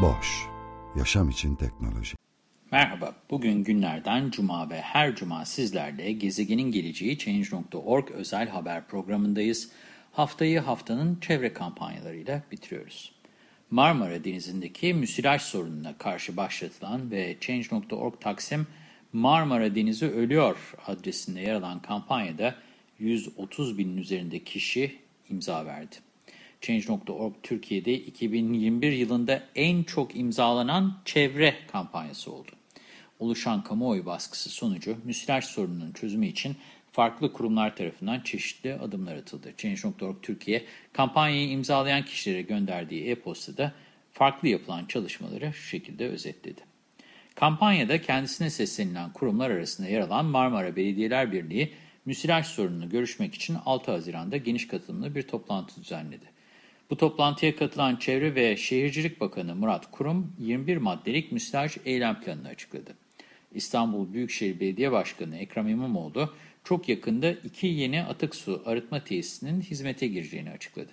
Boş, yaşam için teknoloji. Merhaba, bugün günlerden cuma ve her cuma sizlerle Gezegenin Geleceği Change.org özel haber programındayız. Haftayı haftanın çevre kampanyalarıyla bitiriyoruz. Marmara Denizi'ndeki müsilaj sorununa karşı başlatılan ve Change.org Taksim Marmara Denizi Ölüyor adresinde yer alan kampanyada 130 binin üzerinde kişi imza verdi. Change.org Türkiye'de 2021 yılında en çok imzalanan çevre kampanyası oldu. Oluşan kamuoyu baskısı sonucu müsilaj sorununun çözümü için farklı kurumlar tarafından çeşitli adımlar atıldı. Change.org Türkiye kampanyayı imzalayan kişilere gönderdiği e-postada farklı yapılan çalışmaları şu şekilde özetledi. Kampanyada kendisine seslenilen kurumlar arasında yer alan Marmara Belediyeler Birliği, müsilaj sorununu görüşmek için 6 Haziran'da geniş katılımlı bir toplantı düzenledi. Bu toplantıya katılan Çevre ve Şehircilik Bakanı Murat Kurum, 21 maddelik müsilaj eylem planını açıkladı. İstanbul Büyükşehir Belediye Başkanı Ekrem İmamoğlu, çok yakında iki yeni atık su arıtma tesisinin hizmete gireceğini açıkladı.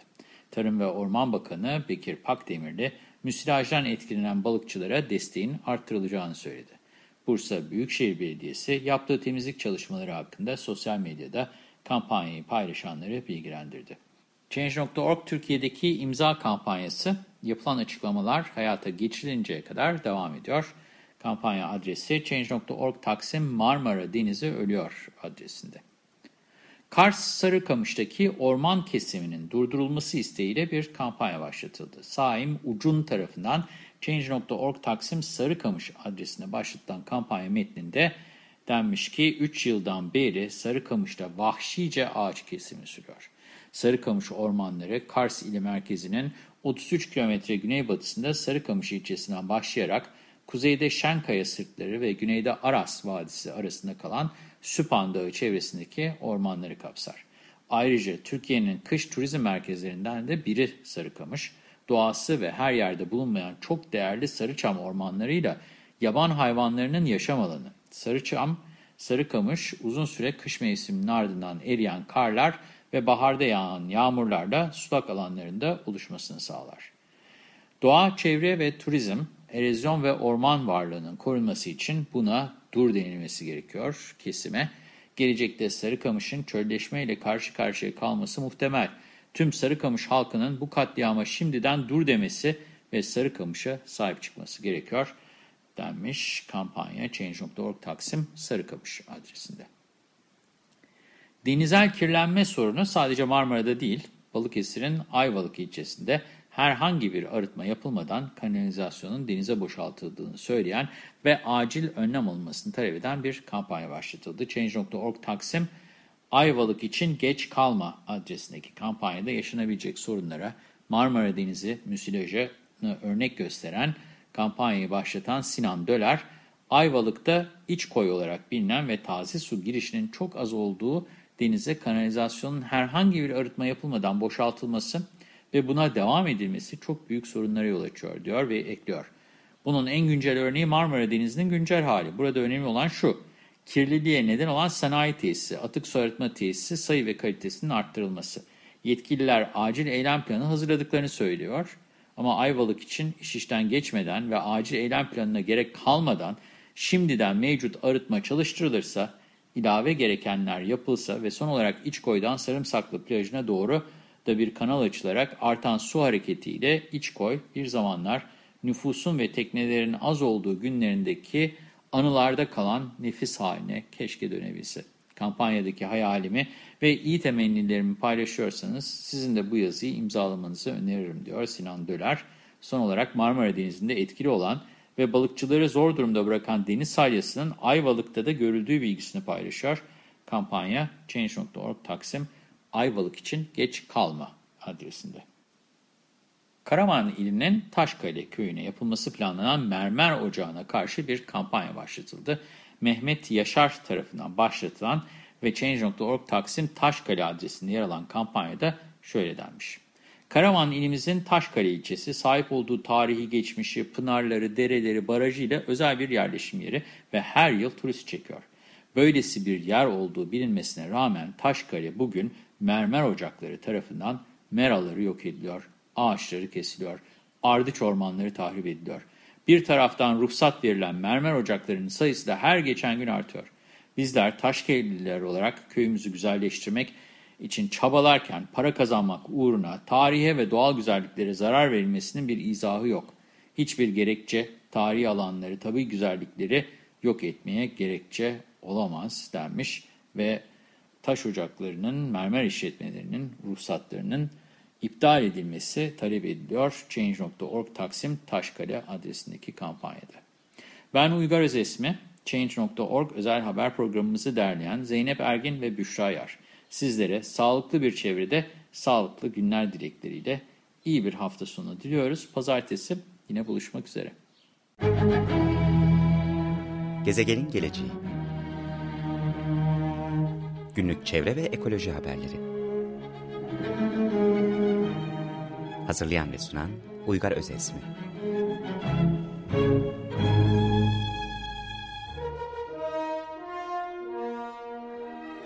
Tarım ve Orman Bakanı Bekir Pakdemir de müsilajdan etkilenen balıkçılara desteğin arttırılacağını söyledi. Bursa Büyükşehir Belediyesi yaptığı temizlik çalışmaları hakkında sosyal medyada kampanyayı paylaşanları bilgilendirdi. Change.org Türkiye'deki imza kampanyası yapılan açıklamalar hayata geçirilinceye kadar devam ediyor. Kampanya adresi Change.org Taksim Marmara Denizi Ölüyor adresinde. Kars Sarıkamış'taki orman kesiminin durdurulması isteğiyle bir kampanya başlatıldı. Saim Ucun tarafından Change.org Taksim Sarıkamış adresine başlatılan kampanya metninde denmiş ki 3 yıldan beri Sarıkamış'ta vahşice ağaç kesimi sürüyor. Sarıkamış ormanları Kars ili merkezinin 33 kilometre güneybatısında Sarıkamış ilçesinden başlayarak kuzeyde Şenkaya Sırtları ve güneyde Aras Vadisi arasında kalan Süphan Dağı çevresindeki ormanları kapsar. Ayrıca Türkiye'nin kış turizm merkezlerinden de biri Sarıkamış. Doğası ve her yerde bulunmayan çok değerli Sarıçam ormanlarıyla yaban hayvanlarının yaşam alanı. Sarıçam, Sarıkamış uzun süre kış mevsiminin ardından eriyen karlar ve baharda yağan yağmurlarla sulak alanlarında oluşmasını sağlar. Doğa, çevre ve turizm, erozyon ve orman varlığının korunması için buna dur denilmesi gerekiyor kesime. Gelecekte Sarıkamış'ın çölleşmeyle karşı karşıya kalması muhtemel. Tüm Sarıkamış halkının bu katliama şimdiden dur demesi ve Sarıkamış'a sahip çıkması gerekiyor denmiş kampanya Change.org Taksim Sarıkamış adresinde. Denizel kirlenme sorunu sadece Marmara'da değil, Balıkesir'in Ayvalık ilçesinde herhangi bir arıtma yapılmadan kanalizasyonun denize boşaltıldığını söyleyen ve acil önlem alınmasını talep eden bir kampanya başlatıldı. Change.org Taksim, Ayvalık için geç kalma adresindeki kampanyada yaşanabilecek sorunlara Marmara Denizi müsilajını örnek gösteren kampanyayı başlatan Sinan Döler, Ayvalık'ta iç koy olarak bilinen ve taze su girişinin çok az olduğu denize kanalizasyonun herhangi bir arıtma yapılmadan boşaltılması ve buna devam edilmesi çok büyük sorunlara yol açıyor diyor ve ekliyor. Bunun en güncel örneği Marmara Denizi'nin güncel hali. Burada önemli olan şu, kirliliğe neden olan sanayi tesisi, atık su arıtma tesisi sayı ve kalitesinin arttırılması. Yetkililer acil eylem planı hazırladıklarını söylüyor. Ama Ayvalık için iş işten geçmeden ve acil eylem planına gerek kalmadan şimdiden mevcut arıtma çalıştırılırsa, ilave gerekenler yapılsa ve son olarak İçkoy'dan Sarımsaklı plajına doğru da bir kanal açılarak artan su hareketiyle İçkoy bir zamanlar nüfusun ve teknelerin az olduğu günlerindeki anılarda kalan nefis haline keşke dönebilse. Kampanyadaki hayalimi ve iyi temennilerimi paylaşıyorsanız sizin de bu yazıyı imzalamanızı öneririm diyor Sinan Döler. Son olarak Marmara Denizi'nde etkili olan ve balıkçıları zor durumda bırakan deniz salyasının Ayvalık'ta da görüldüğü bilgisini paylaşıyor. Kampanya Change.org Taksim Ayvalık için geç kalma adresinde. Karaman ilinin Taşkale köyüne yapılması planlanan mermer ocağına karşı bir kampanya başlatıldı. Mehmet Yaşar tarafından başlatılan ve Change.org Taksim Taşkale adresinde yer alan kampanyada şöyle denmiş. Karaman ilimizin Taşkale ilçesi sahip olduğu tarihi geçmişi, pınarları, dereleri, barajı ile özel bir yerleşim yeri ve her yıl turist çekiyor. Böylesi bir yer olduğu bilinmesine rağmen Taşkale bugün mermer ocakları tarafından meraları yok ediliyor, ağaçları kesiliyor, ardıç ormanları tahrip ediliyor. Bir taraftan ruhsat verilen mermer ocaklarının sayısı da her geçen gün artıyor. Bizler Taşkeliler olarak köyümüzü güzelleştirmek için çabalarken para kazanmak uğruna tarihe ve doğal güzelliklere zarar verilmesinin bir izahı yok. Hiçbir gerekçe tarihi alanları, tabi güzellikleri yok etmeye gerekçe olamaz denmiş ve taş ocaklarının, mermer işletmelerinin ruhsatlarının iptal edilmesi talep ediliyor. Change.org Taksim Taşkale adresindeki kampanyada. Ben Uygar Özesmi, Change.org özel haber programımızı derleyen Zeynep Ergin ve Büşra Yar. Sizlere sağlıklı bir çevrede sağlıklı günler dilekleriyle iyi bir hafta sonu diliyoruz. Pazartesi yine buluşmak üzere. Gezegenin geleceği Günlük çevre ve ekoloji haberleri Hazırlayan ve sunan Uygar Özesmi